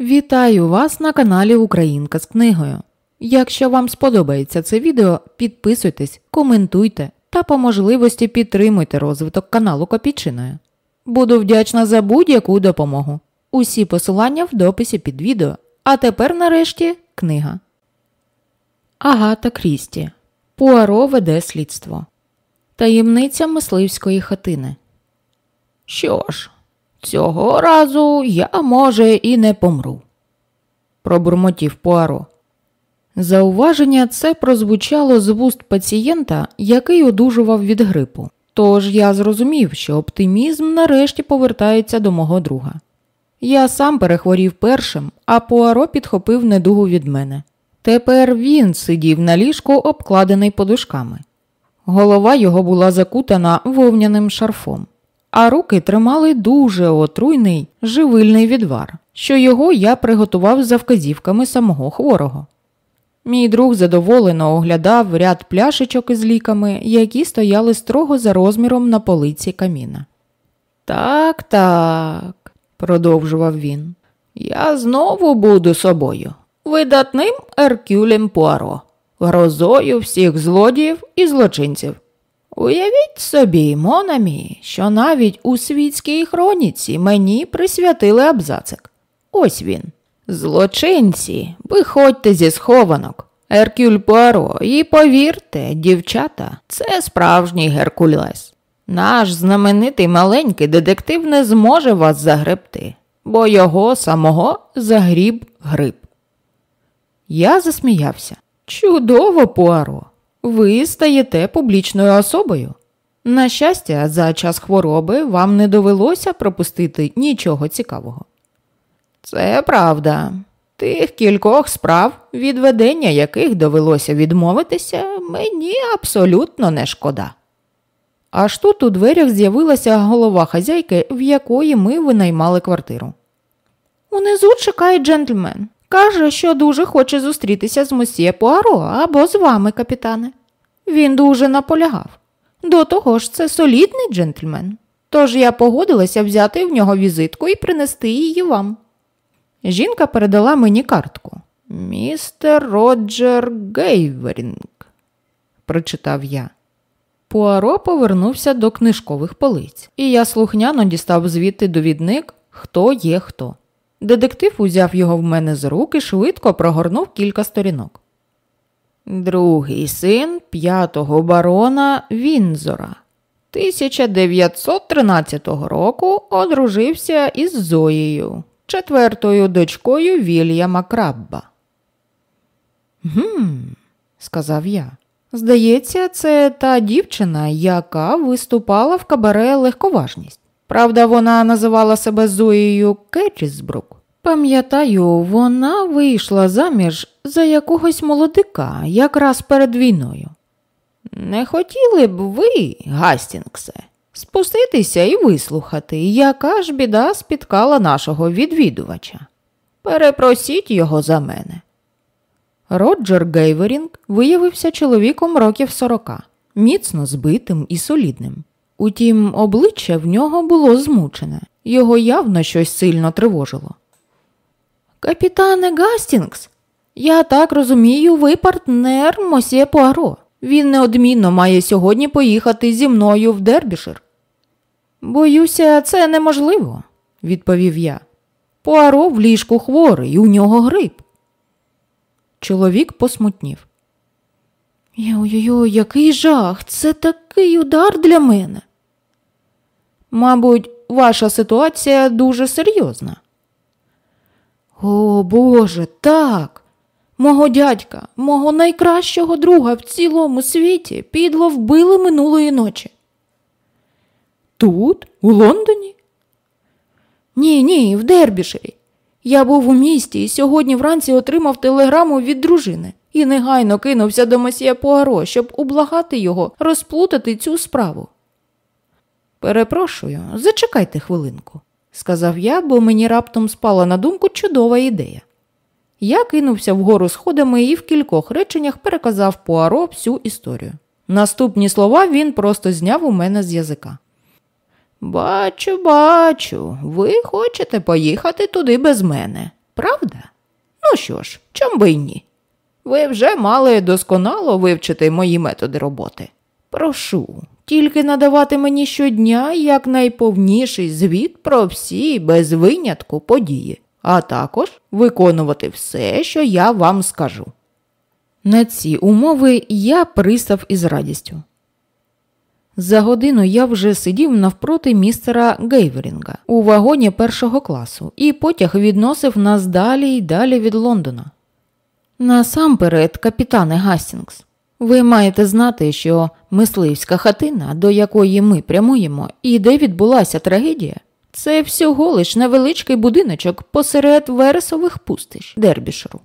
Вітаю вас на каналі Українка з книгою. Якщо вам сподобається це відео, підписуйтесь, коментуйте та по можливості підтримуйте розвиток каналу Копійчиною. Буду вдячна за будь-яку допомогу. Усі посилання в дописі під відео. А тепер, нарешті, книга. Агата Крісті. Пуаро веде слідство. Таємниця мисливської хатини. Що ж, цього разу я, може, і не помру, пробурмотів Пуаро. Зауваження це прозвучало з вуст пацієнта, який одужував від грипу. Тож я зрозумів, що оптимізм нарешті повертається до мого друга. Я сам перехворів першим, а Пуаро підхопив недугу від мене. Тепер він сидів на ліжку, обкладений подушками. Голова його була закутана вовняним шарфом, а руки тримали дуже отруйний живильний відвар, що його я приготував за вказівками самого хворого. Мій друг задоволено оглядав ряд пляшечок із ліками, які стояли строго за розміром на полиці каміна. Так, так, продовжував він, я знову буду собою, видатним Еркюлем Пуаро, грозою всіх злодіїв і злочинців. Уявіть собі, Монамі, що навіть у світській хроніці мені присвятили абзацик. Ось він. Злочинці, виходьте зі схованок. Еркюль Пуаро, і повірте, дівчата, це справжній Геркулес. Наш знаменитий маленький детектив не зможе вас загребти, бо його самого загріб гриб. Я засміявся. Чудово, Пуаро! Ви стаєте публічною особою. На щастя, за час хвороби вам не довелося пропустити нічого цікавого. Це правда. Тих кількох справ, від ведення яких довелося відмовитися, мені абсолютно не шкода. Аж тут у дверях з'явилася голова хазяйки, в якої ми винаймали квартиру. Унизу чекає джентльмен. Каже, що дуже хоче зустрітися з мосьє Пуаро або з вами, капітане. Він дуже наполягав. До того ж, це солідний джентльмен. Тож я погодилася взяти в нього візитку і принести її вам. Жінка передала мені картку. Містер Роджер Гейверінг, прочитав я. Пуаро повернувся до книжкових полиць, і я слухняно дістав звідти довідник, хто є хто. Детектив узяв його в мене з рук і швидко прогорнув кілька сторінок. Другий син п'ятого барона Вінзора. 1913 року одружився із Зоєю, четвертою дочкою Вільяма Крабба. Гм, сказав я. Здається, це та дівчина, яка виступала в кабаре легковажність. Правда, вона називала себе Зоєю Кетчісбрук. Пам'ятаю, вона вийшла заміж за якогось молодика якраз перед війною. Не хотіли б ви, Гастінгсе, спуститися і вислухати, яка ж біда спіткала нашого відвідувача. Перепросіть його за мене. Роджер Гейверінг виявився чоловіком років сорока, міцно збитим і солідним. Утім, обличчя в нього було змучене, його явно щось сильно тривожило. Капітане Гастінгс, я так розумію, ви партнер Мосьє Пуаро. Він неодмінно має сьогодні поїхати зі мною в Дербішир. Боюся, це неможливо, відповів я. Пуаро в ліжку хворий, у нього грип. Чоловік посмутнів. Йой-йой, який жах, це такий удар для мене. Мабуть, ваша ситуація дуже серйозна. О Боже, так. Мого дядька, мого найкращого друга в цілому світі підло вбили минулої ночі. Тут, у Лондоні? Ні, ні, в Дербішері. Я був у місті і сьогодні вранці отримав телеграму від дружини і негайно кинувся до месьє Пуаро, щоб ублагати його розплутати цю справу. Перепрошую, зачекайте хвилинку, сказав я, бо мені раптом спала на думку чудова ідея. Я кинувся вгору сходами і в кількох реченнях переказав Пуаро всю історію. Наступні слова він просто зняв у мене з язика. Бачу, бачу, ви хочете поїхати туди без мене. правда? Ну що ж, чом би й ні? Ви вже мали досконало вивчити мої методи роботи. Прошу, тільки надавати мені щодня якнайповніший звіт про всі без винятку події, а також виконувати все, що я вам скажу. На ці умови я пристав із радістю. За годину я вже сидів навпроти містера Гейверінга у вагоні першого класу, і потяг відносив нас далі й далі від Лондона. Насамперед, капітане Гастінгс, ви маєте знати, що мисливська хатина, до якої ми прямуємо, і де відбулася трагедія, це всього лиш невеличкий будиночок посеред вересових пустищ Дербішеру.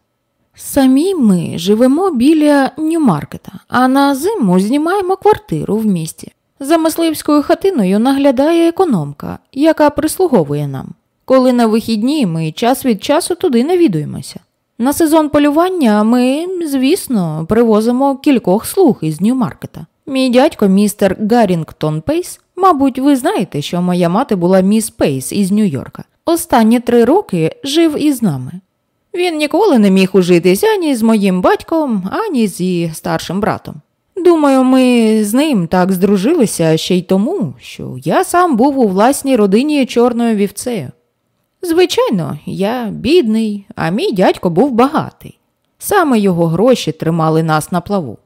Самі ми живемо біля Ньюмаркета, а на зиму знімаємо квартиру в місті. За мисливською хатиною наглядає економка, яка прислуговує нам. Коли на вихідні ми час від часу туди навідуємося. На сезон полювання ми, звісно, привозимо кількох слуг із Ньюмаркета. Мій дядько, містер Гаррінгтон Пейс, мабуть, ви знаєте, що моя мати була міс Пейс із Нью-Йорка. Останні три роки жив із нами. Він ніколи не міг ужитись ані з моїм батьком, ані зі старшим братом. Думаю, ми з ним так здружилися ще й тому, що я сам був у власній родині чорною вівцею. Звичайно, я бідний, а мій дядько був багатий. Саме його гроші тримали нас на плаву.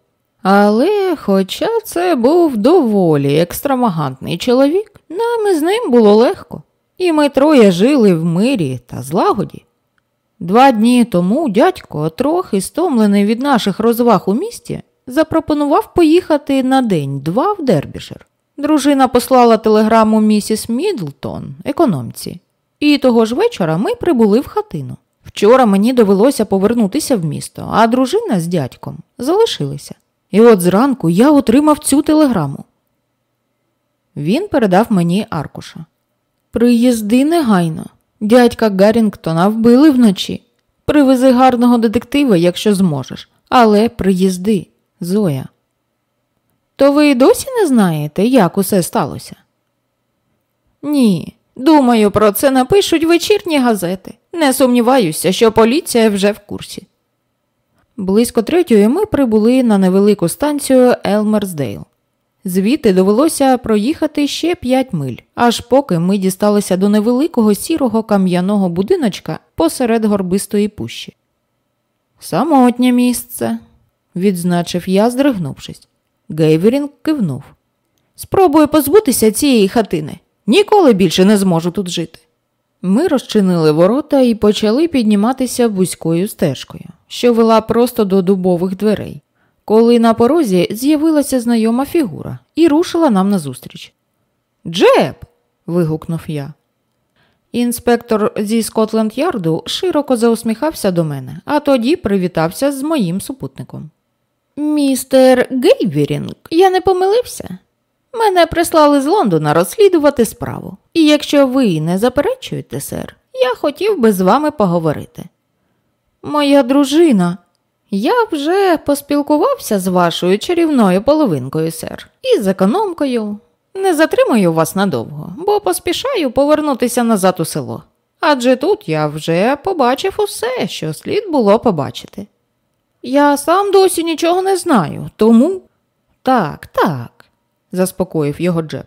Але, хоча це був доволі екстравагантний чоловік, нам із ним було легко, і ми троє жили в мирі та злагоді. Два дні тому дядько, трохи стомлений від наших розваг у місті, запропонував поїхати на день-два в Дербішер. Дружина послала телеграму місіс Мідлтон, економці, і того ж вечора ми прибули в хатину. Вчора мені довелося повернутися в місто, а дружина з дядьком залишилися. І от зранку я отримав цю телеграму. Він передав мені аркуша. Приїзди негайно. Дядька Гаррінгтона вбили вночі. Привези гарного детектива, якщо зможеш, але приїзди, Зоя. То ви досі не знаєте, як усе сталося? Ні. Думаю, про це напишуть вечірні газети. Не сумніваюся, що поліція вже в курсі. Близько третьої ми прибули на невелику станцію Елмерсдейл. Звідти довелося проїхати ще п'ять миль, аж поки ми дісталися до невеликого сірого кам'яного будиночка посеред горбистої пущі. Самотнє місце, відзначив я, здригнувшись. Гейверінг кивнув. Спробую позбутися цієї хатини. Ніколи більше не зможу тут жити. Ми розчинили ворота і почали підніматися вузькою стежкою, що вела просто до дубових дверей, коли на порозі з'явилася знайома фігура і рушила нам назустріч. Джеб. вигукнув я. Інспектор зі Скотленд Ярду широко заусміхався до мене, а тоді привітався з моїм супутником. Містер Гейвірінг, я не помилився. Мене прислали з Лондона розслідувати справу. І якщо ви не заперечуєте, сер, я хотів би з вами поговорити. Моя дружина, я вже поспілкувався з вашою чарівною половинкою, сер, і з економкою. Не затримую вас надовго, бо поспішаю повернутися назад у село. Адже тут я вже побачив усе, що слід було побачити. Я сам досі нічого не знаю, тому. Так, так, заспокоїв його Джеб.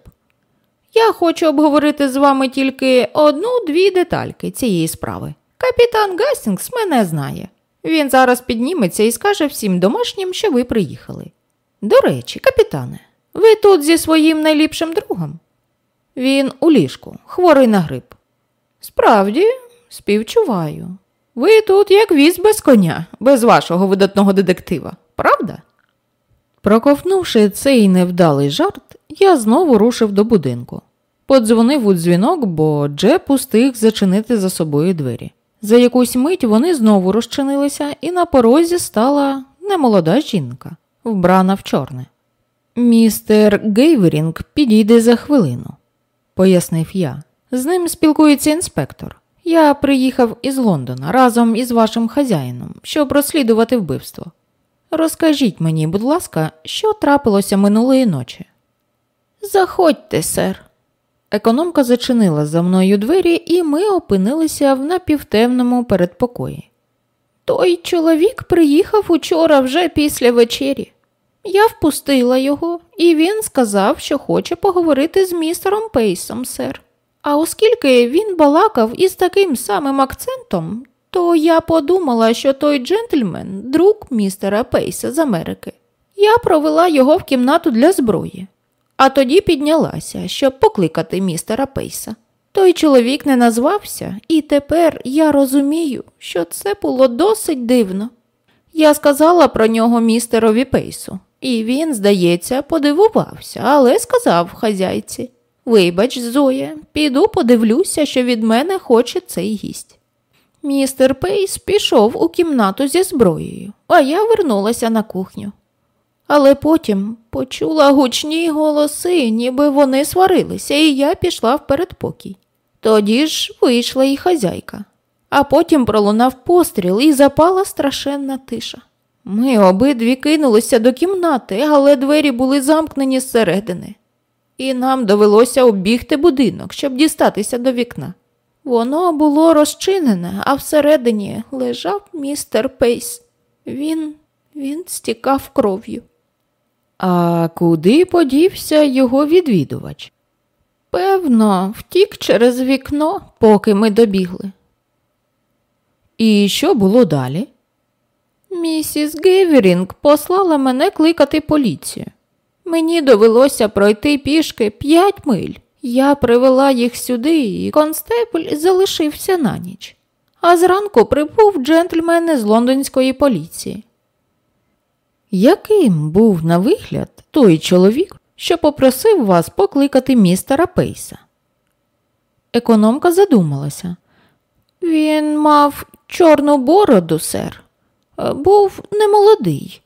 Я хочу обговорити з вами тільки одну-дві детальки цієї справи. Капітан Гастінгс мене знає. Він зараз підніметься і скаже всім домашнім, що ви приїхали. До речі, капітане, ви тут зі своїм найліпшим другом? Він у ліжку, хворий на грип. Справді, співчуваю. Ви тут як віз без коня, без вашого видатного детектива, правда? Проковнувши цей невдалий жарт, я знову рушив до будинку. Подзвонив у дзвінок, бо Джеб устиг зачинити за собою двері. За якусь мить вони знову розчинилися, і на порозі стала немолода жінка, вбрана в чорне. Містер Гейверінг підійде за хвилину, пояснив я. З ним спілкується інспектор. Я приїхав із Лондона разом із вашим хазяїном, щоб розслідувати вбивство. Розкажіть мені, будь ласка, що трапилося минулої ночі? Заходьте, сер, Економка зачинила за мною двері, і ми опинилися в напівтемному передпокої. Той чоловік приїхав учора вже після вечері. Я впустила його, і він сказав, що хоче поговорити з містером Пейсом, сер. А оскільки він балакав із таким самим акцентом, то я подумала, що той джентльмен друг містера Пейса з Америки. Я провела його в кімнату для зброї, а тоді піднялася, щоб покликати містера Пейса. Той чоловік не назвався, і тепер я розумію, що це було досить дивно. Я сказала про нього містерові Пейсу, і він, здається, подивувався, але сказав хазяйці Вибач, Зоя, піду подивлюся, що від мене хоче цей гість. Містер Пейс пішов у кімнату зі зброєю, а я вернулася на кухню. Але потім почула гучні голоси, ніби вони сварилися, і я пішла в передпокій. Тоді ж вийшла і хазяйка, а потім пролунав постріл і запала страшенна тиша. Ми обидві кинулися до кімнати, але двері були замкнені зсередини, і нам довелося оббігти будинок, щоб дістатися до вікна. Воно було розчинене, а всередині лежав містер Пейс. Він, він стікав кров'ю. А куди подівся його відвідувач? Певно, втік через вікно, поки ми добігли. І що було далі? Місіс Гейверінг послала мене кликати поліцію. Мені довелося пройти пішки п'ять миль. Я привела їх сюди, і констебль залишився на ніч. А зранку прибув джентльмен із лондонської поліції. Яким був на вигляд той чоловік, що попросив вас покликати містера Пейса? Економка задумалася. Він мав чорну бороду, сер, був немолодий,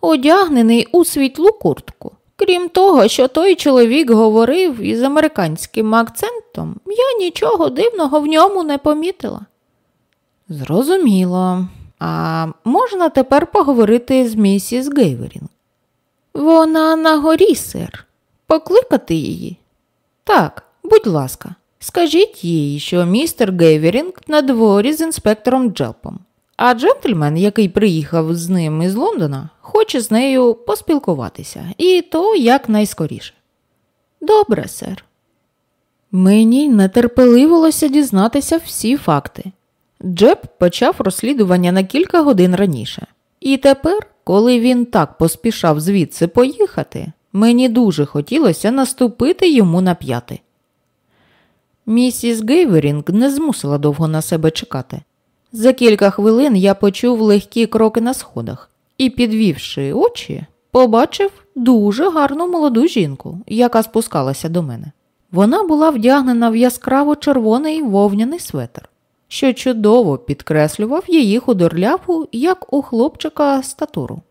одягнений у світлу куртку. Крім того, що той чоловік говорив із американським акцентом, я нічого дивного в ньому не помітила. Зрозуміло. А можна тепер поговорити з місіс Гейверінг? Вона нагорі, сер. Покликати її? Так, будь ласка, скажіть їй, що містер Гейверінг надворі з інспектором Джеппом, а джентльмен, який приїхав з ним із Лондона, хоче з нею поспілкуватися, і то якнайскоріше. Добре, сер. Мені нетерпеливилося дізнатися всі факти. Джепп почав розслідування на кілька годин раніше. І тепер, коли він так поспішав звідси поїхати, мені дуже хотілося наступити йому на п'яти. Місіс Гейверінг не змусила довго на себе чекати. За кілька хвилин я почув легкі кроки на сходах і, підвівши очі, побачив дуже гарну молоду жінку, яка спускалася до мене. Вона була вдягнена в яскраво червоний вовняний светр що чудово підкреслював її худорляву, як у хлопчика статуру.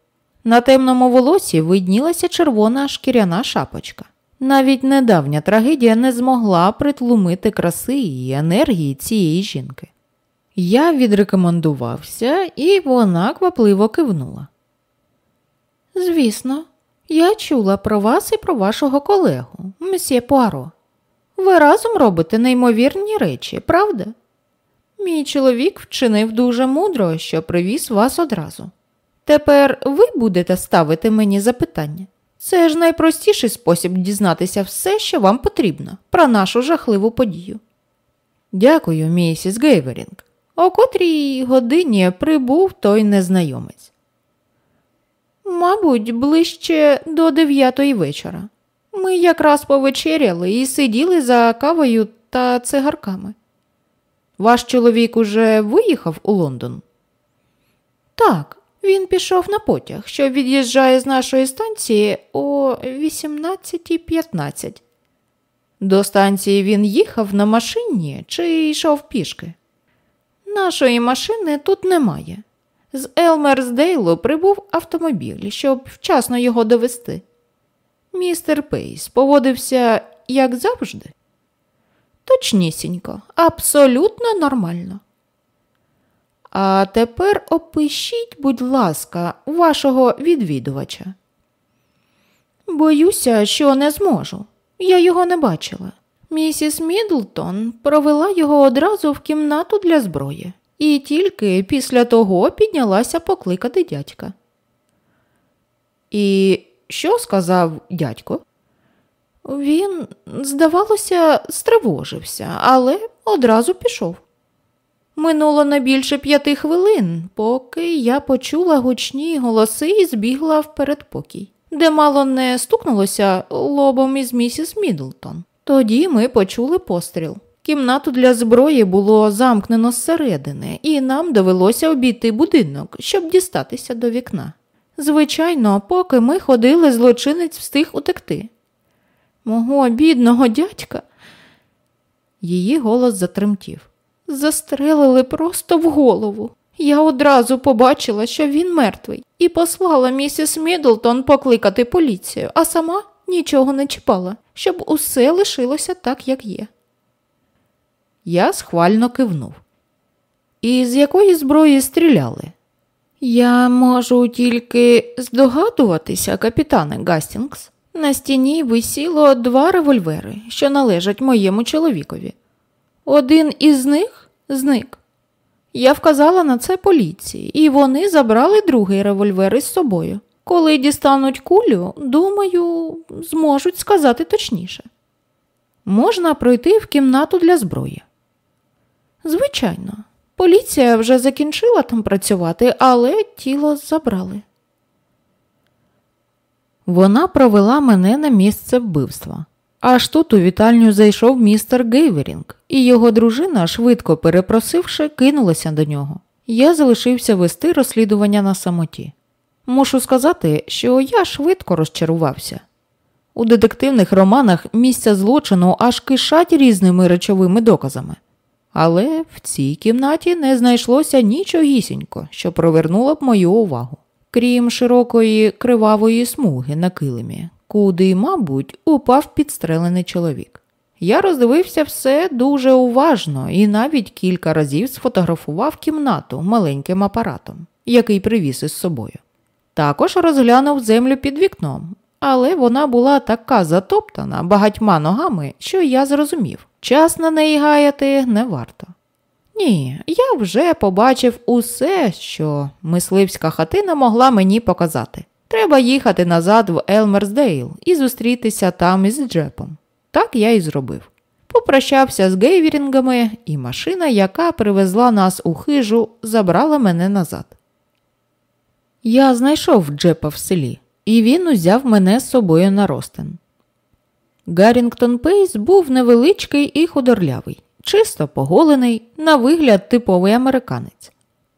На темному волосі виднілася червона шкіряна шапочка. Навіть недавня трагедія не змогла притлумити краси і енергії цієї жінки. Я відрекомендувався, і вона квапливо кивнула. Звісно, я чула про вас і про вашого колегу, месьє Пуаро. Ви разом робите неймовірні речі, правда? Мій чоловік вчинив дуже мудро, що привіз вас одразу. Тепер ви будете ставити мені запитання. Це ж найпростіший спосіб дізнатися все, що вам потрібно, про нашу жахливу подію. Дякую, місіс Гейверінг. О котрій годині прибув той незнайомець. Мабуть, ближче до дев'ятої вечора. Ми якраз повечеряли і сиділи за кавою та цигарками. Ваш чоловік уже виїхав у Лондон? Так, він пішов на потяг, що від'їжджає з нашої станції о 18.15. До станції він їхав на машині чи йшов пішки? Нашої машини тут немає. З Елмерсдейлу прибув автомобіль, щоб вчасно його довести. Містер Пейс поводився як завжди. Точнісінько, абсолютно нормально. А тепер опишіть, будь ласка, вашого відвідувача. Боюся, що не зможу. Я його не бачила. Місіс Мідлтон провела його одразу в кімнату для зброї і тільки після того піднялася покликати дядька. І що сказав дядько? Він, здавалося, стривожився, але одразу пішов. Минуло не більше п'яти хвилин, поки я почула гучні голоси і збігла в передпокій, де мало не стукнулося лобом із місіс Мідлтон. Тоді ми почули постріл. Кімнату для зброї було замкнено зсередини, і нам довелося обійти будинок, щоб дістатися до вікна. Звичайно, поки ми ходили, злочинець встиг утекти. Мого бідного дядька. Її голос затремтів. Застрелили просто в голову. Я одразу побачила, що він мертвий, і послала місіс Мідлтон покликати поліцію, а сама нічого не чіпала, щоб усе лишилося так, як є. Я схвально кивнув. І з якої зброї стріляли? Я можу тільки здогадуватися, капітане Гастінгс. На стіні висіло два револьвери, що належать моєму чоловікові. Один із них зник. Я вказала на це поліції, і вони забрали другий револьвер із собою. Коли дістануть кулю, думаю, зможуть сказати точніше. Можна пройти в кімнату для зброї. Звичайно, поліція вже закінчила там працювати, але тіло забрали. Вона провела мене на місце вбивства. Аж тут у вітальню зайшов містер Гейверінг, і його дружина, швидко перепросивши, кинулася до нього. Я залишився вести розслідування на самоті. Мушу сказати, що я швидко розчарувався. У детективних романах місця злочину аж кишать різними речовими доказами. Але в цій кімнаті не знайшлося нічогісінько, що привернуло б мою увагу, крім широкої кривавої смуги на килимі, куди, мабуть, упав підстрелений чоловік. Я роздивився все дуже уважно і навіть кілька разів сфотографував кімнату маленьким апаратом, який привіз із собою. Також розглянув землю під вікном, але вона була така затоптана багатьма ногами, що я зрозумів, час на неї гаяти не варто. Ні, я вже побачив усе, що мисливська хатина могла мені показати. Треба їхати назад в Елмерсдейл і зустрітися там із Джепом. Так я і зробив. Попрощався з гейвірінгами, і машина, яка привезла нас у хижу, забрала мене назад. Я знайшов Джепа в селі, і він узяв мене з собою на ростин. Гаррінгтон Пейс був невеличкий і худорлявий, чисто поголений, на вигляд типовий американець.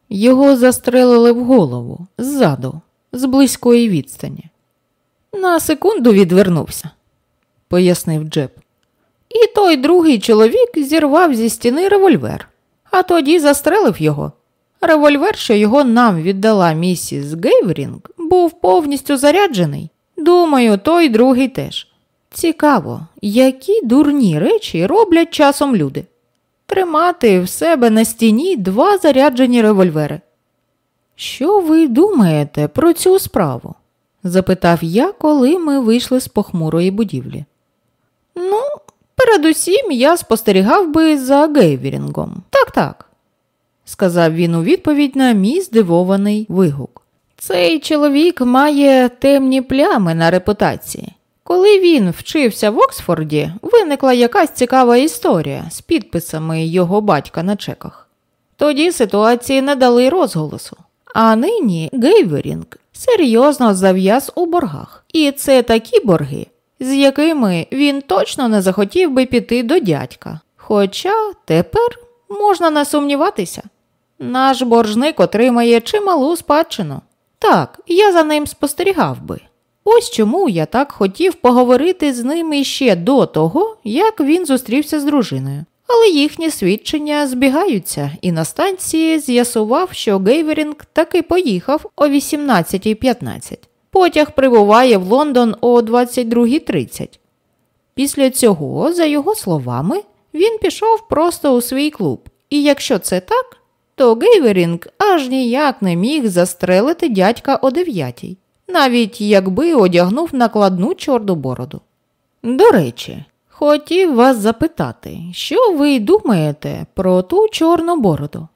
Його застрелили в голову ззаду, з близької відстані. На секунду відвернувся, пояснив Джеб. І той другий чоловік зірвав зі стіни револьвер, а тоді застрелив його. Револьвер, що його нам віддала місіс Гейверінг, був повністю заряджений. Думаю, той другий теж. Цікаво, які дурні речі роблять часом люди. Тримати в себе на стіні два заряджені револьвери. Що ви думаєте про цю справу? запитав я, коли ми вийшли з похмурої будівлі. Ну, передусім я спостерігав би за Гейвірінгом. Так, так, сказав він у відповідь на мій здивований вигук. Цей чоловік має темні плями на репутації. Коли він вчився в Оксфорді, виникла якась цікава історія з підписами його батька на чеках. Тоді ситуації не дали розголосу. А нині Гейверінг серйозно зав'яз у боргах. І це такі борги, з якими він точно не захотів би піти до дядька. Хоча тепер можна не сумніватися. Наш боржник отримає чималу спадщину. Так, я за ним спостерігав би. Ось чому я так хотів поговорити з ним іще до того, як він зустрівся з дружиною. Але їхні свідчення збігаються, і на станції з'ясував, що Гейверінг таки поїхав о 18.15. Потяг прибуває в Лондон о 22.30. Після цього, за його словами, він пішов просто у свій клуб. І якщо це так, то Гейверінг аж ніяк не міг застрелити дядька о 9, навіть якби одягнув накладну чорну бороду. До речі, Хотів вас запитати, що ви думаєте про ту чорну бороду?